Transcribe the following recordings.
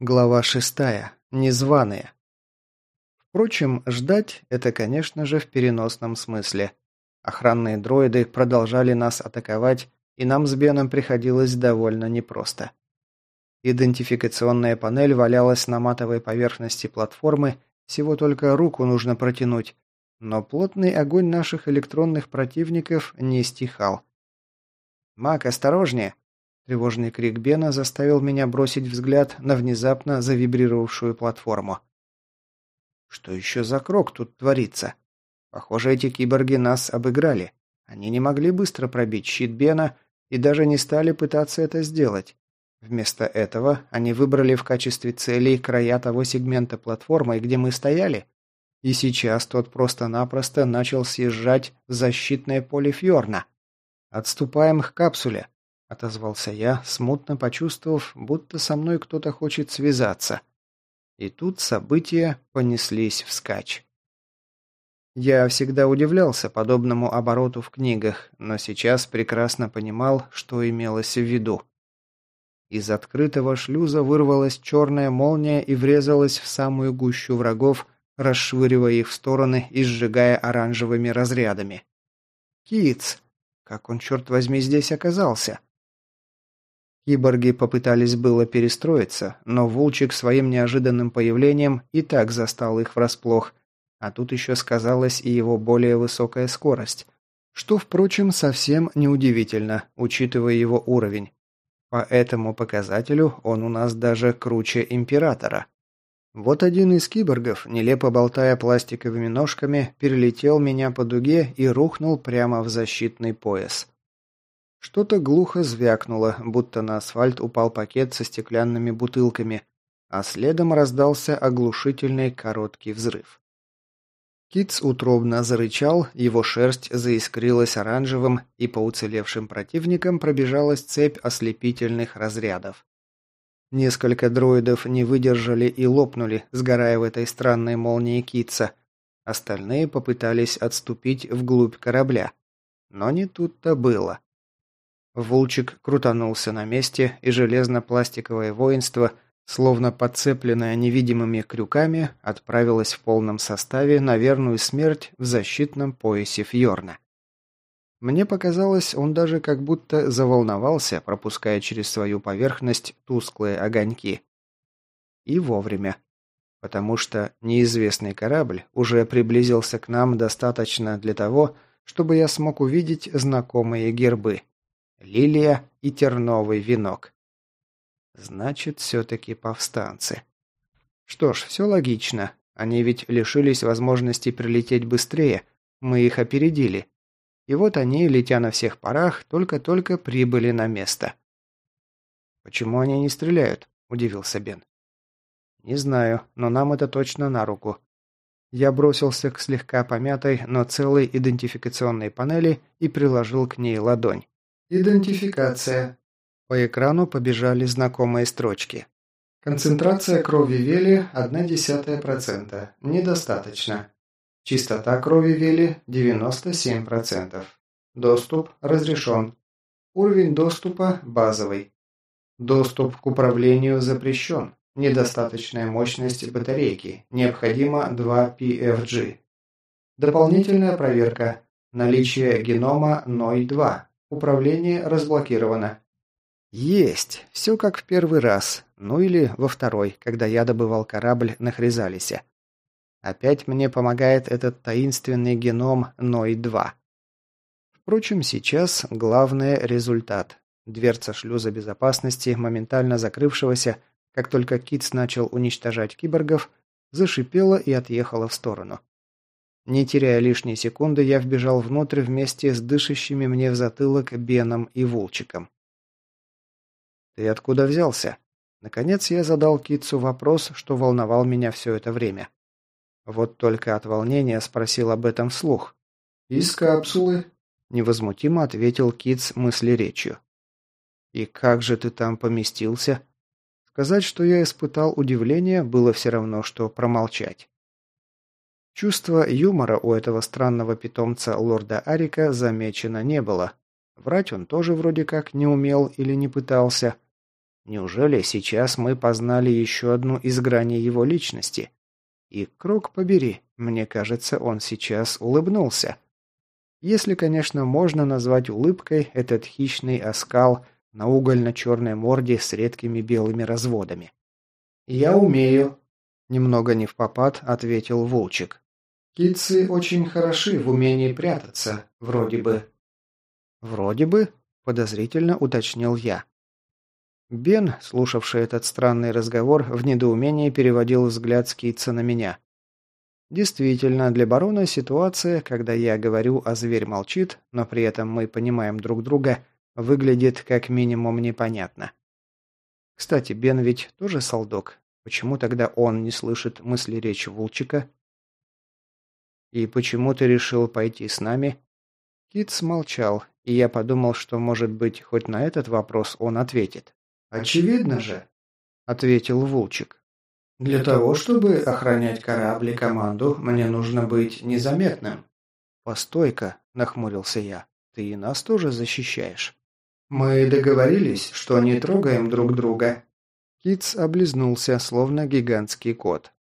Глава шестая. Незваные. Впрочем, ждать – это, конечно же, в переносном смысле. Охранные дроиды продолжали нас атаковать, и нам с Беном приходилось довольно непросто. Идентификационная панель валялась на матовой поверхности платформы, всего только руку нужно протянуть, но плотный огонь наших электронных противников не стихал. «Мак, осторожнее!» Тревожный крик Бена заставил меня бросить взгляд на внезапно завибрировавшую платформу. Что еще за крок тут творится? Похоже, эти киборги нас обыграли. Они не могли быстро пробить щит Бена и даже не стали пытаться это сделать. Вместо этого они выбрали в качестве целей края того сегмента платформы, где мы стояли, и сейчас тот просто-напросто начал съезжать в защитное поле Фьорна. Отступаем к капсуле отозвался я, смутно почувствовав, будто со мной кто-то хочет связаться. И тут события понеслись вскачь. Я всегда удивлялся подобному обороту в книгах, но сейчас прекрасно понимал, что имелось в виду. Из открытого шлюза вырвалась черная молния и врезалась в самую гущу врагов, расшвыривая их в стороны и сжигая оранжевыми разрядами. Китс! Как он, черт возьми, здесь оказался? Киборги попытались было перестроиться, но Волчик своим неожиданным появлением и так застал их врасплох, а тут еще сказалась и его более высокая скорость, что, впрочем, совсем неудивительно, учитывая его уровень. По этому показателю он у нас даже круче Императора. Вот один из киборгов, нелепо болтая пластиковыми ножками, перелетел меня по дуге и рухнул прямо в защитный пояс. Что-то глухо звякнуло, будто на асфальт упал пакет со стеклянными бутылками, а следом раздался оглушительный короткий взрыв. Китс утробно зарычал, его шерсть заискрилась оранжевым, и по уцелевшим противникам пробежалась цепь ослепительных разрядов. Несколько дроидов не выдержали и лопнули, сгорая в этой странной молнии Китса. Остальные попытались отступить вглубь корабля. Но не тут-то было. Волчик крутанулся на месте, и железно-пластиковое воинство, словно подцепленное невидимыми крюками, отправилось в полном составе на верную смерть в защитном поясе Фьорна. Мне показалось, он даже как будто заволновался, пропуская через свою поверхность тусклые огоньки. И вовремя. Потому что неизвестный корабль уже приблизился к нам достаточно для того, чтобы я смог увидеть знакомые гербы – лилия и терновый венок. Значит, все-таки повстанцы. Что ж, все логично. Они ведь лишились возможности прилететь быстрее, мы их опередили. И вот они, летя на всех парах, только-только прибыли на место. «Почему они не стреляют?» – удивился Бен. «Не знаю, но нам это точно на руку». Я бросился к слегка помятой, но целой идентификационной панели и приложил к ней ладонь. Идентификация. По экрану побежали знакомые строчки. Концентрация крови Вели 0,1%. Недостаточно. Чистота крови Вели 97%. Доступ разрешен. Уровень доступа базовый. Доступ к управлению запрещен. Недостаточная мощность батарейки. Необходимо 2 PFG. Дополнительная проверка. Наличие генома NOI-2. Управление разблокировано. Есть. Все как в первый раз. Ну или во второй, когда я добывал корабль на Хризалисе. Опять мне помогает этот таинственный геном Ной-2. Впрочем, сейчас главный результат. Дверца шлюза безопасности, моментально закрывшегося, как только Китс начал уничтожать киборгов, зашипела и отъехала в сторону. Не теряя лишней секунды, я вбежал внутрь вместе с дышащими мне в затылок Беном и Волчиком. «Ты откуда взялся?» Наконец я задал Китсу вопрос, что волновал меня все это время. Вот только от волнения спросил об этом вслух. «Из капсулы», — невозмутимо ответил Китс мыслеречью. «И как же ты там поместился?» Сказать, что я испытал удивление, было все равно, что промолчать. Чувство юмора у этого странного питомца лорда Арика замечено не было. Врать он тоже вроде как не умел или не пытался. Неужели сейчас мы познали еще одну из граней его личности? И круг побери, мне кажется, он сейчас улыбнулся. Если, конечно, можно назвать улыбкой этот хищный оскал на угольно-черной морде с редкими белыми разводами. «Я умею», – немного не в попад ответил Волчик. «Китцы очень хороши в умении прятаться, вроде бы». «Вроде бы?» – подозрительно уточнил я. Бен, слушавший этот странный разговор, в недоумении переводил взгляд скидца на меня. Действительно, для барона ситуация, когда я говорю, а зверь молчит, но при этом мы понимаем друг друга, выглядит как минимум непонятно. Кстати, Бен ведь тоже солдок. Почему тогда он не слышит мысли речи Вулчика? «И почему ты решил пойти с нами?» Кит смолчал, и я подумал, что, может быть, хоть на этот вопрос он ответит. «Очевидно же», — ответил Вулчик. «Для того, чтобы охранять корабль и команду, мне нужно быть незаметным». «Постой-ка», — нахмурился я, — «ты и нас тоже защищаешь». «Мы договорились, что не трогаем друг друга». Китс облизнулся, словно гигантский кот.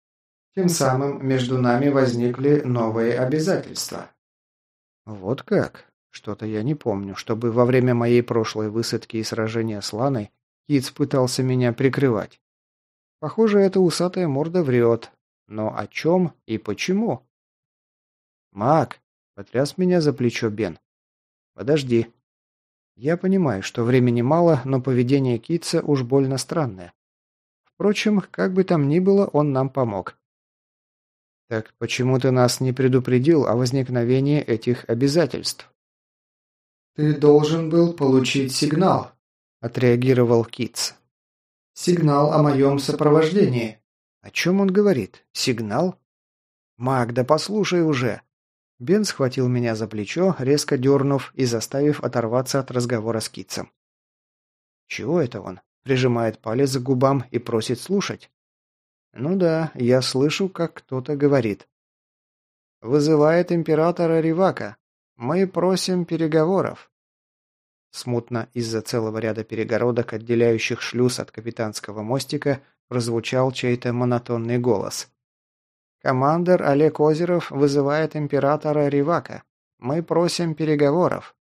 «Тем самым между нами возникли новые обязательства». «Вот как? Что-то я не помню, чтобы во время моей прошлой высадки и сражения с Ланой Китс пытался меня прикрывать. Похоже, эта усатая морда врет. Но о чем и почему?» «Мак!» — потряс меня за плечо Бен. «Подожди». Я понимаю, что времени мало, но поведение Китца уж больно странное. Впрочем, как бы там ни было, он нам помог. «Так почему ты нас не предупредил о возникновении этих обязательств?» «Ты должен был получить сигнал», – отреагировал Китс. «Сигнал о моем сопровождении». «О чем он говорит? Сигнал?» «Маг, да послушай уже!» Бен схватил меня за плечо, резко дернув и заставив оторваться от разговора с Китцем. «Чего это он?» Прижимает палец к губам и просит слушать. «Ну да, я слышу, как кто-то говорит». «Вызывает императора Ривака. Мы просим переговоров». Смутно из-за целого ряда перегородок, отделяющих шлюз от капитанского мостика, прозвучал чей-то монотонный голос. Командир Олег Озеров вызывает императора Ривака. Мы просим переговоров.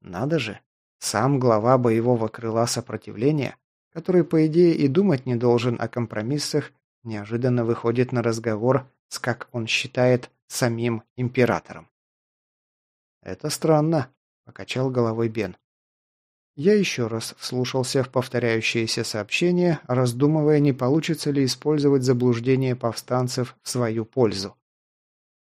Надо же. Сам глава боевого крыла сопротивления, который, по идее, и думать не должен о компромиссах, неожиданно выходит на разговор с, как он считает, самим императором. «Это странно», — покачал головой Бен. Я еще раз вслушался в повторяющиеся сообщения, раздумывая, не получится ли использовать заблуждение повстанцев в свою пользу.